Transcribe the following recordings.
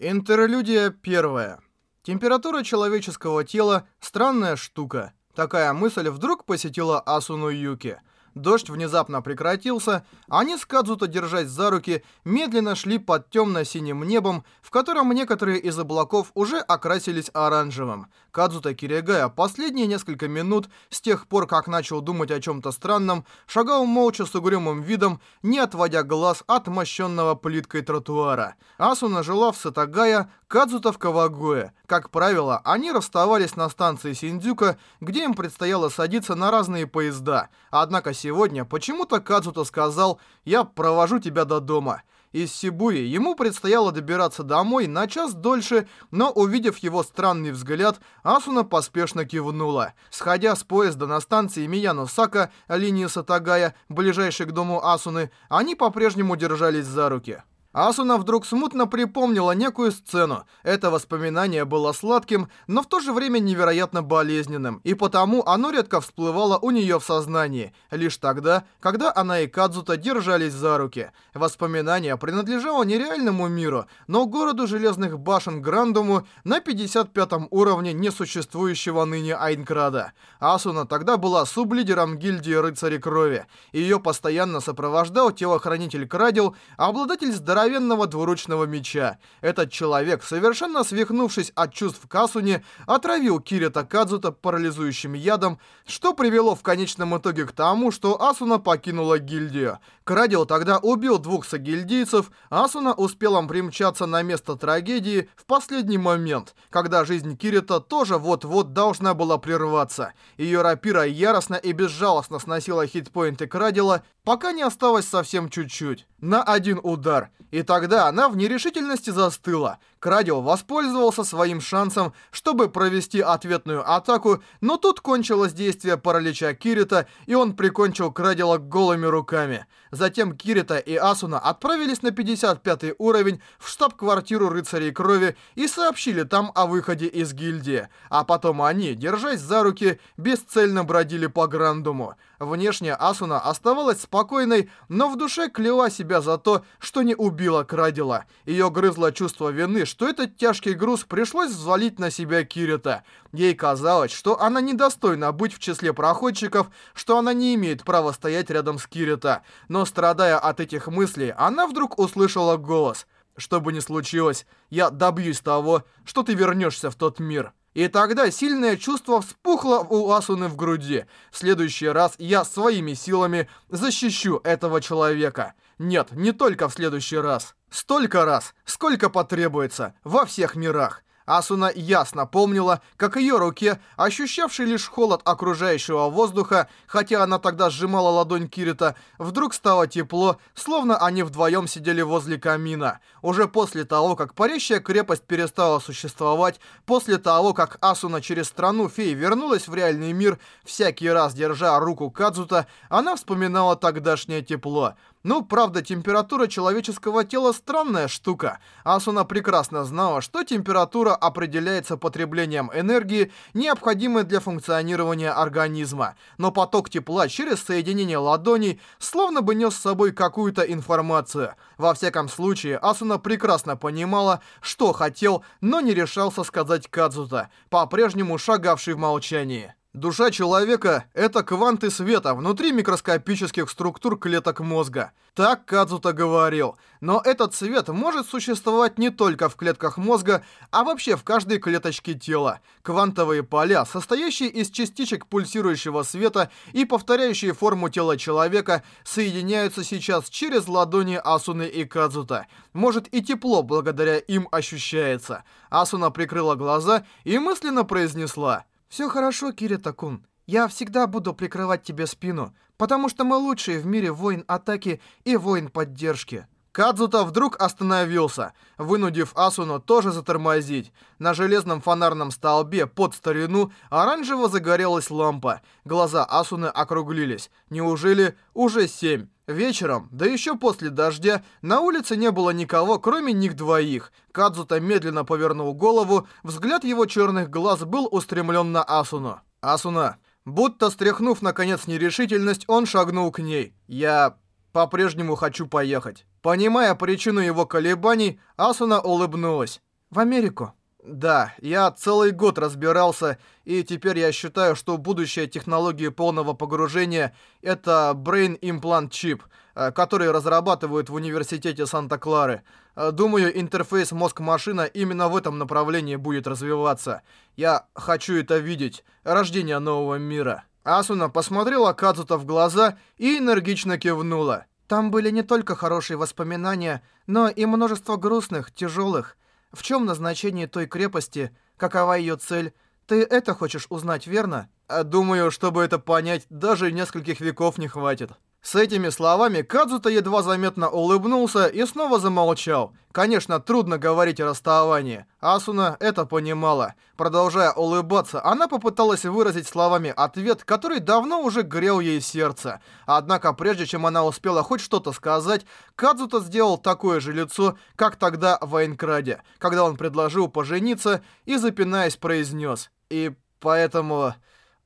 Интерлюдия первая. Температура человеческого тела – странная штука. Такая мысль вдруг посетила Асуну Юки. Дождь внезапно прекратился, они с Кадзуто, держась за руки, медленно шли под темно-синим небом, в котором некоторые из облаков уже окрасились оранжевым. Кадзуто Киригая последние несколько минут, с тех пор, как начал думать о чем-то странном, шагал молча с угрюмым видом, не отводя глаз от мощенного плиткой тротуара. Асуна жила в Сатагая, Кадзуто в Кавагуэ. Как правило, они расставались на станции Синдзюка, где им предстояло садиться на разные поезда. Однако сегодня почему-то Кадзуто сказал «Я провожу тебя до дома». Из Сибуи ему предстояло добираться домой на час дольше, но увидев его странный взгляд, Асуна поспешно кивнула. Сходя с поезда на станции Мияно-Сака, линии Сатагая, ближайшей к дому Асуны, они по-прежнему держались за руки. Асуна вдруг смутно припомнила некую сцену. Это воспоминание было сладким, но в то же время невероятно болезненным, и потому оно редко всплывало у нее в сознании, лишь тогда, когда она и Кадзута держались за руки. Воспоминание принадлежало нереальному миру, но городу Железных Башен Грандуму на 55 уровне несуществующего ныне Айнкрада. Асуна тогда была сублидером гильдии Рыцарей Крови. Ее постоянно сопровождал телохранитель Крадил, обладатель здоровья здоровенного двуручного меча. Этот человек, совершенно свихнувшись от чувств Касуни, отравил Кирита Кадзута парализующим ядом, что привело в конечном итоге к тому, что Асуна покинула гильдию. Крадил тогда убил двух сагильдийцев, Асуна успела примчаться на место трагедии в последний момент, когда жизнь Кирита тоже вот-вот должна была прерваться. Ее рапира яростно и безжалостно сносила хитпоинты Крадила, пока не осталось совсем чуть-чуть. На один удар. И тогда она в нерешительности застыла. Крадил воспользовался своим шансом, чтобы провести ответную атаку, но тут кончилось действие паралича Кирита, и он прикончил Крадила голыми руками. Затем Кирита и Асуна отправились на 55 уровень в штаб-квартиру рыцарей крови и сообщили там о выходе из гильдии. А потом они, держась за руки, бесцельно бродили по Грандуму. Внешне Асуна оставалась спокойной, но в душе кляла себя за то, что не убила Крадила. Ее грызло чувство вины, что этот тяжкий груз пришлось взвалить на себя Кирита. Ей казалось, что она недостойна быть в числе проходчиков, что она не имеет права стоять рядом с Кирита. Но страдая от этих мыслей, она вдруг услышала голос. «Что бы ни случилось, я добьюсь того, что ты вернешься в тот мир». И тогда сильное чувство вспухло у Асуны в груди. В следующий раз я своими силами защищу этого человека. Нет, не только в следующий раз. Столько раз, сколько потребуется, во всех мирах. Асуна ясно помнила, как ее руке, ощущавшей лишь холод окружающего воздуха, хотя она тогда сжимала ладонь Кирита, вдруг стало тепло, словно они вдвоем сидели возле камина. Уже после того, как парящая крепость перестала существовать, после того, как Асуна через страну фей вернулась в реальный мир, всякий раз держа руку Кадзута, она вспоминала тогдашнее тепло. Ну, правда, температура человеческого тела странная штука. Асуна прекрасно знала, что температура определяется потреблением энергии, необходимой для функционирования организма. Но поток тепла через соединение ладоней словно бы нес с собой какую-то информацию. Во всяком случае, Асуна прекрасно понимала, что хотел, но не решался сказать Кадзута, по-прежнему шагавший в молчании. Душа человека — это кванты света внутри микроскопических структур клеток мозга. Так Кадзута говорил. Но этот свет может существовать не только в клетках мозга, а вообще в каждой клеточке тела. Квантовые поля, состоящие из частичек пульсирующего света и повторяющие форму тела человека, соединяются сейчас через ладони Асуны и Кадзута. Может и тепло благодаря им ощущается. Асуна прикрыла глаза и мысленно произнесла «Все хорошо, Кирита-кун. Я всегда буду прикрывать тебе спину, потому что мы лучшие в мире воин атаки и воин поддержки». Кадзута вдруг остановился, вынудив Асуну тоже затормозить. На железном фонарном столбе под старину оранжево загорелась лампа. Глаза Асуны округлились. Неужели уже семь? Вечером, да еще после дождя, на улице не было никого, кроме них двоих. Кадзута медленно повернул голову, взгляд его черных глаз был устремлен на Асуну. «Асуна!» Будто стряхнув, наконец, нерешительность, он шагнул к ней. «Я по-прежнему хочу поехать». Понимая причину его колебаний, Асуна улыбнулась. В Америку. Да, я целый год разбирался, и теперь я считаю, что будущее технологии полного погружения — это Brain Implant Chip, э, который разрабатывают в университете Санта-Клары. Э, думаю, интерфейс мозг-машина именно в этом направлении будет развиваться. Я хочу это видеть. Рождение нового мира. Асуна посмотрела Кадзута в глаза и энергично кивнула. Там были не только хорошие воспоминания, но и множество грустных, тяжелых. В чем назначение той крепости? Какова ее цель? Ты это хочешь узнать, верно? А думаю, чтобы это понять, даже нескольких веков не хватит. С этими словами Кадзута едва заметно улыбнулся и снова замолчал. Конечно, трудно говорить о расставании. Асуна это понимала. Продолжая улыбаться, она попыталась выразить словами ответ, который давно уже грел ей сердце. Однако, прежде чем она успела хоть что-то сказать, Кадзута сделал такое же лицо, как тогда в Айнкраде, когда он предложил пожениться и, запинаясь, произнес. «И поэтому...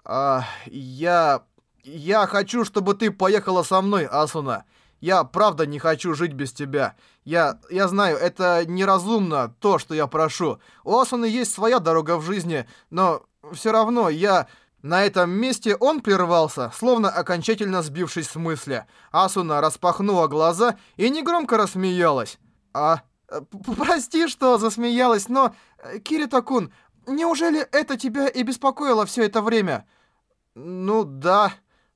А, я «Я хочу, чтобы ты поехала со мной, Асуна. Я правда не хочу жить без тебя. Я, я знаю, это неразумно, то, что я прошу. У Асуны есть своя дорога в жизни, но все равно я...» На этом месте он прервался, словно окончательно сбившись с мысли. Асуна распахнула глаза и негромко рассмеялась. «А... Прости, что засмеялась, но... Кирита-кун, неужели это тебя и беспокоило все это время?» «Ну да...»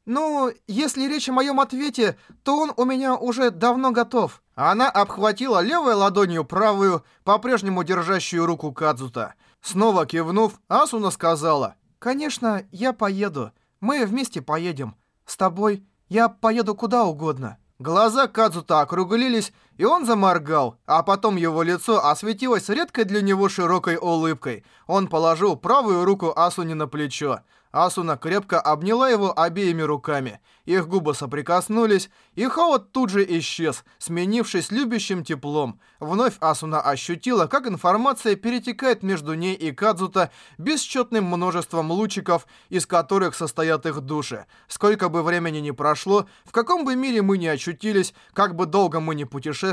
«Ну, если речь о моем ответе, то он у меня уже давно готов». Она обхватила левой ладонью правую, по-прежнему держащую руку Кадзута. Снова кивнув, Асуна сказала, «Конечно, я поеду. Мы вместе поедем. С тобой я поеду куда угодно». Глаза Кадзута округлились, и он заморгал, а потом его лицо осветилось редкой для него широкой улыбкой. Он положил правую руку Асуне на плечо. Асуна крепко обняла его обеими руками. Их губы соприкоснулись, и холод тут же исчез, сменившись любящим теплом. Вновь Асуна ощутила, как информация перетекает между ней и Кадзута бесчетным множеством лучиков, из которых состоят их души. Сколько бы времени ни прошло, в каком бы мире мы ни очутились, как бы долго мы ни путешествовали,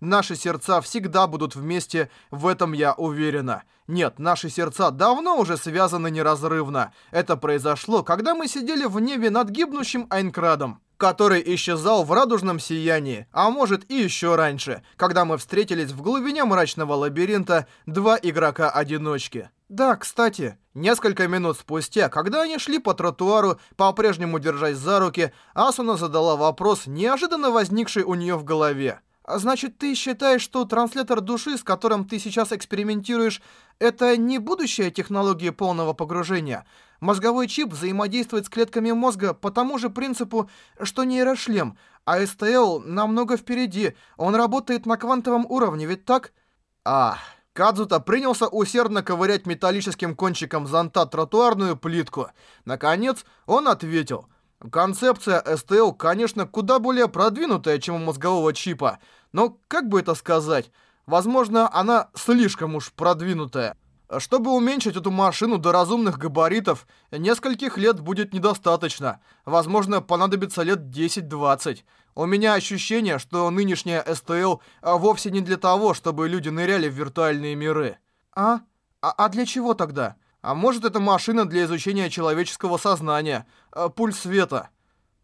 наши сердца всегда будут вместе, в этом я уверена. Нет, наши сердца давно уже связаны неразрывно. Это произошло, когда мы сидели в небе над гибнущим Айнкрадом который исчезал в радужном сиянии, а может и еще раньше, когда мы встретились в глубине мрачного лабиринта два игрока-одиночки. Да, кстати, несколько минут спустя, когда они шли по тротуару, по-прежнему держась за руки, Асуна задала вопрос, неожиданно возникший у нее в голове. А значит, ты считаешь, что транслятор души, с которым ты сейчас экспериментируешь, это не будущая технология полного погружения? Мозговой чип взаимодействует с клетками мозга по тому же принципу, что нейрошлем, а СТЛ намного впереди. Он работает на квантовом уровне, ведь так? А, Кадзута принялся усердно ковырять металлическим кончиком зонта тротуарную плитку. Наконец, он ответил – Концепция STL, конечно, куда более продвинутая, чем у мозгового чипа, но как бы это сказать, возможно, она слишком уж продвинутая. Чтобы уменьшить эту машину до разумных габаритов, нескольких лет будет недостаточно. Возможно, понадобится лет 10-20. У меня ощущение, что нынешняя STL а, вовсе не для того, чтобы люди ныряли в виртуальные миры. А? А, а для чего тогда? А может, это машина для изучения человеческого сознания. Э, пульс света.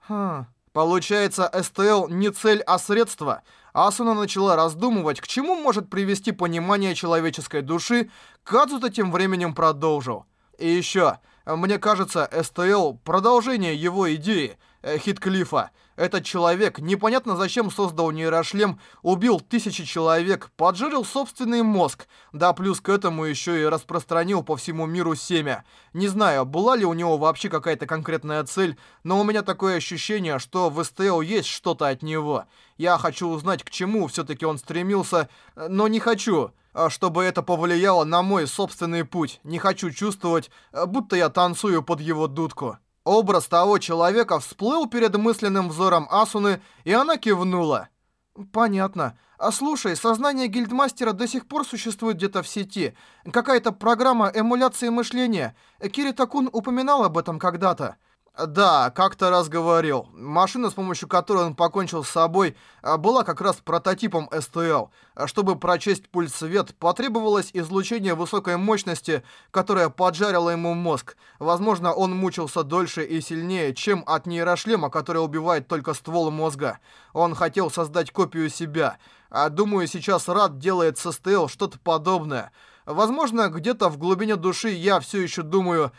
Хм. Получается, СТЛ не цель, а средство. Асуна начала раздумывать, к чему может привести понимание человеческой души. Кадзута тем временем продолжил. И еще, мне кажется, СТЛ — продолжение его идеи, Хитклифа. Этот человек непонятно зачем создал нейрошлем, убил тысячи человек, поджарил собственный мозг, да плюс к этому еще и распространил по всему миру семя. Не знаю, была ли у него вообще какая-то конкретная цель, но у меня такое ощущение, что в СТЛ есть что-то от него. Я хочу узнать, к чему все-таки он стремился, но не хочу, а чтобы это повлияло на мой собственный путь. Не хочу чувствовать, будто я танцую под его дудку. Образ того человека всплыл перед мысленным взором Асуны, и она кивнула. «Понятно. А слушай, сознание гильдмастера до сих пор существует где-то в сети. Какая-то программа эмуляции мышления. Кирита-кун упоминал об этом когда-то. Да, как-то раз говорил. Машина, с помощью которой он покончил с собой, а, была как раз прототипом СТЛ. А чтобы прочесть пульс свет, потребовалось излучение высокой мощности, которое поджарило ему мозг. Возможно, он мучился дольше и сильнее, чем от нейрошлема, который убивает только ствол мозга. Он хотел создать копию себя. А думаю, сейчас Рад делает с СТЛ что-то подобное. Возможно, где-то в глубине души я все еще думаю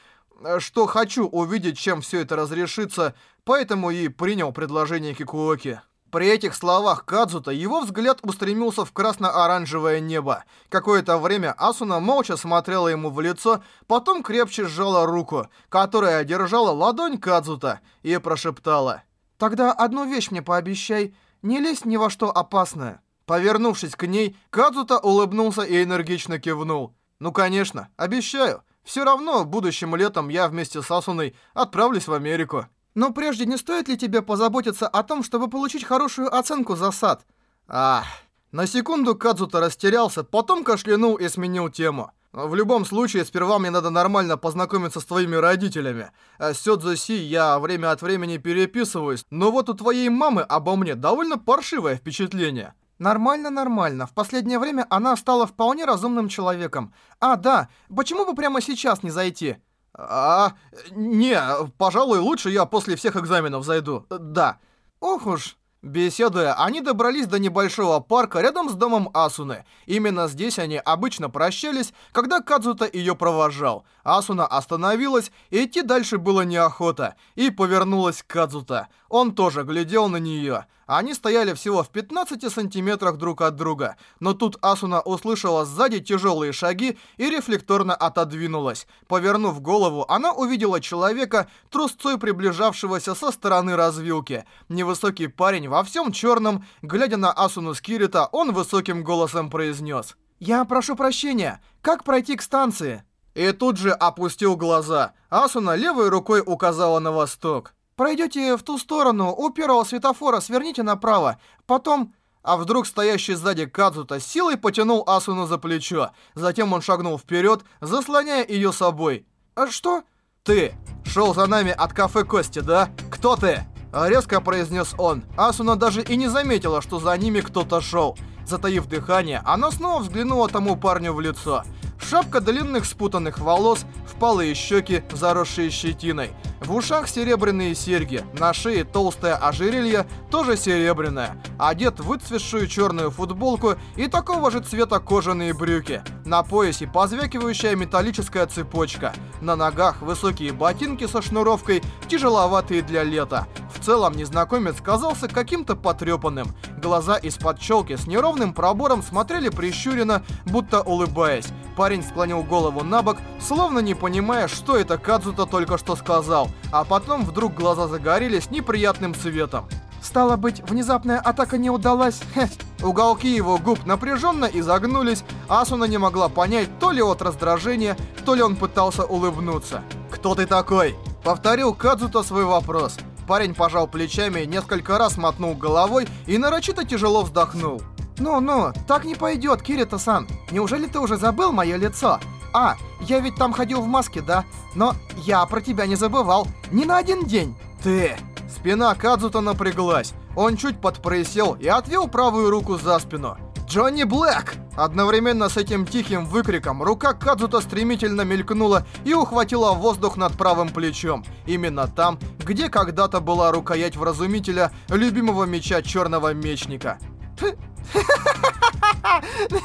что хочу увидеть, чем все это разрешится, поэтому и принял предложение Кикуоки. При этих словах Кадзута его взгляд устремился в красно-оранжевое небо. Какое-то время Асуна молча смотрела ему в лицо, потом крепче сжала руку, которая держала ладонь Кадзута, и прошептала. «Тогда одну вещь мне пообещай, не лезь ни во что опасное». Повернувшись к ней, Кадзута улыбнулся и энергично кивнул. «Ну, конечно, обещаю». Все равно будущим летом я вместе с Асуной отправлюсь в Америку. Но прежде не стоит ли тебе позаботиться о том, чтобы получить хорошую оценку за сад? Ах, на секунду Кадзута растерялся, потом кашлянул и сменил тему. В любом случае, сперва мне надо нормально познакомиться с твоими родителями. А с Сёдзо Си я время от времени переписываюсь, но вот у твоей мамы обо мне довольно паршивое впечатление. Нормально, нормально. В последнее время она стала вполне разумным человеком. А, да, почему бы прямо сейчас не зайти? А, не, пожалуй, лучше я после всех экзаменов зайду. Да. Ох уж. Беседуя, они добрались до небольшого парка рядом с домом Асуны. Именно здесь они обычно прощались, когда Кадзута ее провожал. Асуна остановилась, и идти дальше было неохота, и повернулась к Кадзута. Он тоже глядел на нее. Они стояли всего в 15 сантиметрах друг от друга, но тут Асуна услышала сзади тяжелые шаги и рефлекторно отодвинулась. Повернув голову, она увидела человека, трусцой приближавшегося со стороны развилки. Невысокий парень во всем черном, глядя на Асуну с Кирита, он высоким голосом произнес. «Я прошу прощения, как пройти к станции?» И тут же опустил глаза. Асуна левой рукой указала на восток. Пройдете в ту сторону, у первого светофора сверните направо, потом...» А вдруг стоящий сзади Кадзута силой потянул Асуну за плечо. Затем он шагнул вперед, заслоняя ее собой. «А что?» «Ты шел за нами от кафе Кости, да? Кто ты?» Резко произнес он. Асуна даже и не заметила, что за ними кто-то шел. Затаив дыхание, она снова взглянула тому парню в лицо. Шапка длинных спутанных волос, впалые щеки, заросшие щетиной. В ушах серебряные серьги, на шее толстое ожерелье, тоже серебряное. Одет в выцветшую черную футболку и такого же цвета кожаные брюки. На поясе позвякивающая металлическая цепочка. На ногах высокие ботинки со шнуровкой, тяжеловатые для лета. В целом незнакомец казался каким-то потрепанным. Глаза из-под челки с неровным пробором смотрели прищуренно, будто улыбаясь. Парень склонил голову на бок, словно не понимая, что это Кадзута только что сказал, а потом вдруг глаза загорелись неприятным цветом. Стало быть, внезапная атака не удалась. Хе. Уголки его губ напряженно изогнулись, Асуна не могла понять, то ли от раздражения, то ли он пытался улыбнуться. «Кто ты такой?» Повторил Кадзута свой вопрос. Парень пожал плечами, несколько раз мотнул головой и нарочито тяжело вздохнул. «Ну-ну, так не пойдет, Кирита-сан. Неужели ты уже забыл мое лицо? А, я ведь там ходил в маске, да? Но я про тебя не забывал. Ни на один день. Ты...» Спина Кадзута напряглась. Он чуть подпросел и отвел правую руку за спину. «Джонни Блэк!» Одновременно с этим тихим выкриком рука Кадзута стремительно мелькнула и ухватила воздух над правым плечом. Именно там, где когда-то была рукоять вразумителя любимого меча черного мечника.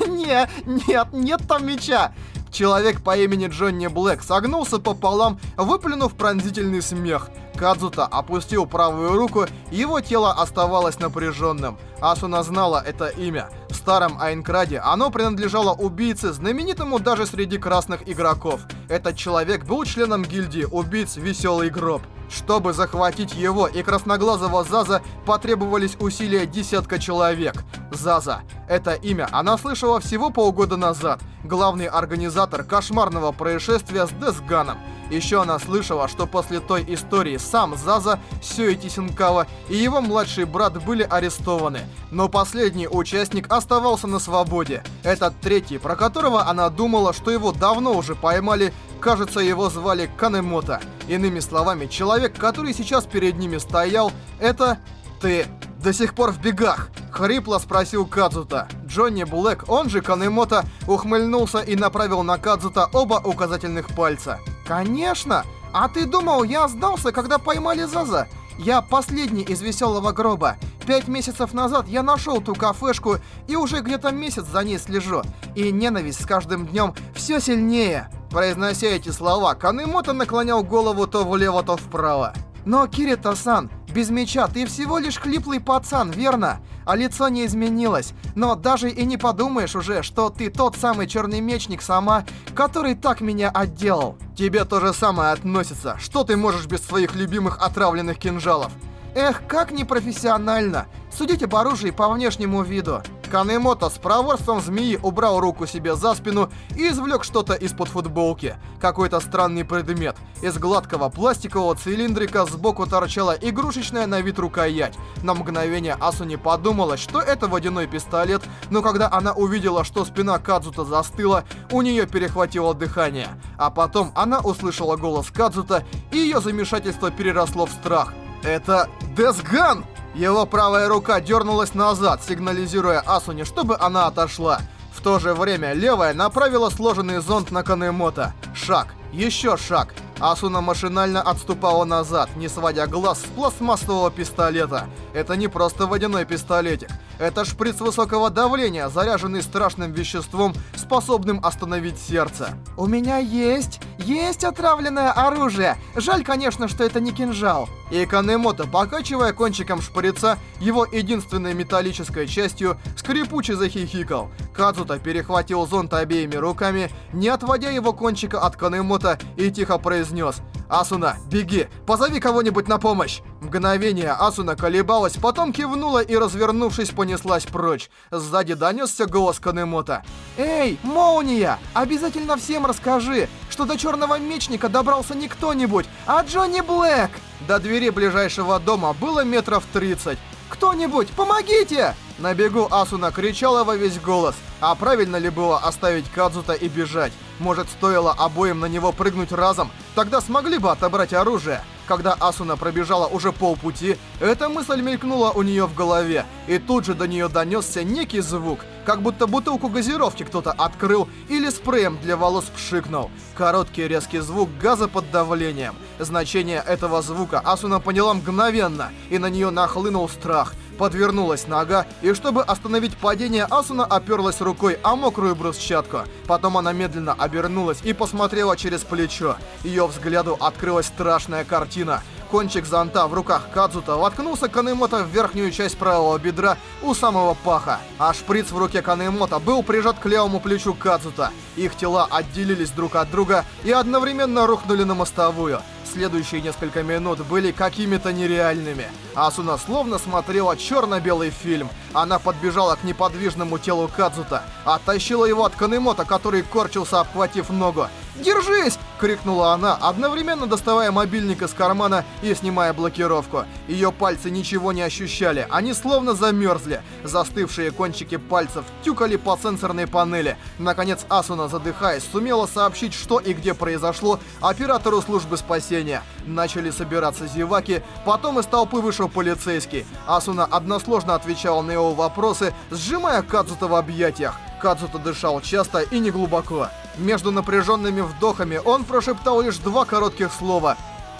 Не, нет, нет там меча. Человек по имени Джонни Блэк согнулся пополам, выплюнув пронзительный смех. Кадзута опустил правую руку, его тело оставалось напряженным. Асуна знала это имя. Старом Айнкраде оно принадлежало убийце, знаменитому даже среди красных игроков. Этот человек был членом гильдии убийц «Веселый гроб». Чтобы захватить его и красноглазого Заза, потребовались усилия десятка человек. Заза. Это имя она слышала всего полгода назад. Главный организатор кошмарного происшествия с Десганом. Еще она слышала, что после той истории сам Заза, Сюэти Синкава и его младший брат были арестованы. Но последний участник оставался на свободе. Этот третий, про которого она думала, что его давно уже поймали, кажется, его звали Канемото. Иными словами, человек, который сейчас перед ними стоял, это ты до сих пор в бегах?» — хрипло спросил Кадзута. Джонни Блэк, он же Канемото, ухмыльнулся и направил на Кадзута оба указательных пальца. «Конечно! А ты думал, я сдался, когда поймали Заза? Я последний из веселого гроба. Пять месяцев назад я нашел ту кафешку и уже где-то месяц за ней слежу. И ненависть с каждым днем все сильнее». Произнося эти слова, Канемото наклонял голову то влево, то вправо. «Но, Кирита-сан, без меча ты всего лишь хлиплый пацан, верно? А лицо не изменилось. Но даже и не подумаешь уже, что ты тот самый черный мечник сама, который так меня отделал. Тебе то же самое относится. Что ты можешь без своих любимых отравленных кинжалов? Эх, как непрофессионально. Судите по оружию по внешнему виду. Канемото с проворством змеи убрал руку себе за спину и извлек что-то из-под футболки. Какой-то странный предмет. Из гладкого пластикового цилиндрика сбоку торчала игрушечная на вид рукоять. На мгновение Асуни подумала, что это водяной пистолет, но когда она увидела, что спина Кадзута застыла, у нее перехватило дыхание. А потом она услышала голос Кадзута, и ее замешательство переросло в страх. Это Десган! Его правая рука дернулась назад, сигнализируя Асуне, чтобы она отошла. В то же время левая направила сложенный зонт на Канемото. Шаг, еще шаг. Асуна машинально отступала назад, не сводя глаз с пластмассового пистолета. Это не просто водяной пистолетик. Это шприц высокого давления, заряженный страшным веществом, способным остановить сердце. «У меня есть, есть отравленное оружие. Жаль, конечно, что это не кинжал». И Канемото, покачивая кончиком шприца, его единственной металлической частью, скрипуче захихикал. Кадзута перехватил зонт обеими руками, не отводя его кончика от Канемото, и тихо произнес «Асуна, беги! Позови кого-нибудь на помощь!» Мгновение Асуна колебалась, потом кивнула и, развернувшись, понеслась прочь. Сзади донесся голос Канемото. «Эй, Молния! Обязательно всем расскажи, что до Черного Мечника добрался не кто-нибудь, а Джонни Блэк!» До двери ближайшего дома было метров 30. «Кто-нибудь, помогите!» На бегу Асуна кричала во весь голос. А правильно ли было оставить Кадзута и бежать? Может, стоило обоим на него прыгнуть разом? Тогда смогли бы отобрать оружие. Когда Асуна пробежала уже полпути, эта мысль мелькнула у нее в голове, и тут же до нее донесся некий звук, как будто бутылку газировки кто-то открыл или спреем для волос пшикнул. Короткий резкий звук газа под давлением. Значение этого звука Асуна поняла мгновенно, и на нее нахлынул страх – Подвернулась нога, и чтобы остановить падение, Асуна оперлась рукой о мокрую брусчатку. Потом она медленно обернулась и посмотрела через плечо. Ее взгляду открылась страшная картина. Кончик зонта в руках Кадзута воткнулся Канемото в верхнюю часть правого бедра у самого паха, а шприц в руке Канемото был прижат к левому плечу Кадзута. Их тела отделились друг от друга и одновременно рухнули на мостовую следующие несколько минут были какими-то нереальными. Асуна словно смотрела черно-белый фильм. Она подбежала к неподвижному телу Кадзута, оттащила его от Канемото, который корчился, обхватив ногу. «Держись!» — крикнула она, одновременно доставая мобильник из кармана и снимая блокировку. Ее пальцы ничего не ощущали, они словно замерзли. Застывшие кончики пальцев тюкали по сенсорной панели. Наконец Асуна, задыхаясь, сумела сообщить, что и где произошло оператору службы спасения. Начали собираться зеваки, потом из толпы вышел полицейский. Асуна односложно отвечала на его вопросы, сжимая Кадзута в объятиях. Кадзута дышал часто и неглубоко. Между напряженными вдохами он прошептал лишь два коротких слова.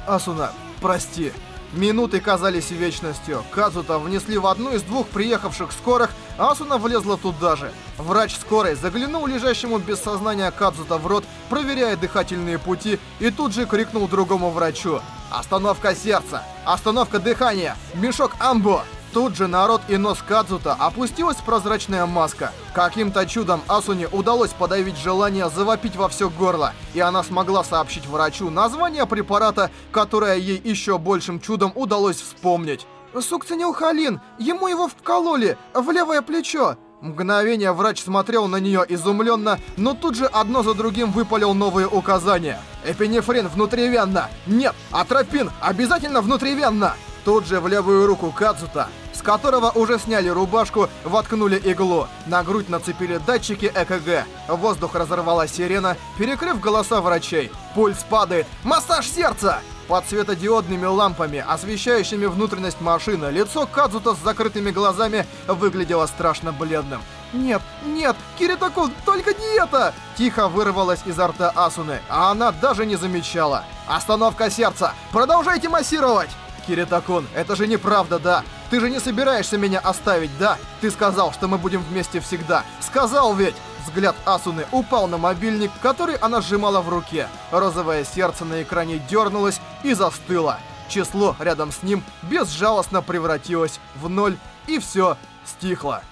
«Асуна, прости». Минуты казались вечностью. Кадзута внесли в одну из двух приехавших скорых, Асуна влезла туда же. Врач скорой заглянул лежащему без сознания Кадзута в рот, проверяя дыхательные пути, и тут же крикнул другому врачу. «Остановка сердца! Остановка дыхания! Мешок амбо!» Тут же на рот и нос Кадзута опустилась прозрачная маска. Каким-то чудом Асуне удалось подавить желание завопить во все горло, и она смогла сообщить врачу название препарата, которое ей еще большим чудом удалось вспомнить. Сукцинил Халин, ему его вкололи, в левое плечо. Мгновение врач смотрел на нее изумленно, но тут же одно за другим выпалил новые указания. Эпинефрин внутривенно! Нет, атропин обязательно внутривенно! Тут же в левую руку Кадзута, с которого уже сняли рубашку, воткнули иглу. На грудь нацепили датчики ЭКГ. Воздух разорвала сирена, перекрыв голоса врачей. Пульс падает. Массаж сердца! Под светодиодными лампами, освещающими внутренность машины, лицо Кадзута с закрытыми глазами выглядело страшно бледным. «Нет, нет, Киритакун, только не это!» Тихо вырвалось изо рта Асуны, а она даже не замечала. «Остановка сердца! Продолжайте массировать!» «Киритакун, это же неправда, да? Ты же не собираешься меня оставить, да? Ты сказал, что мы будем вместе всегда. Сказал ведь!» Взгляд Асуны упал на мобильник, который она сжимала в руке. Розовое сердце на экране дернулось и застыло. Число рядом с ним безжалостно превратилось в ноль, и все стихло.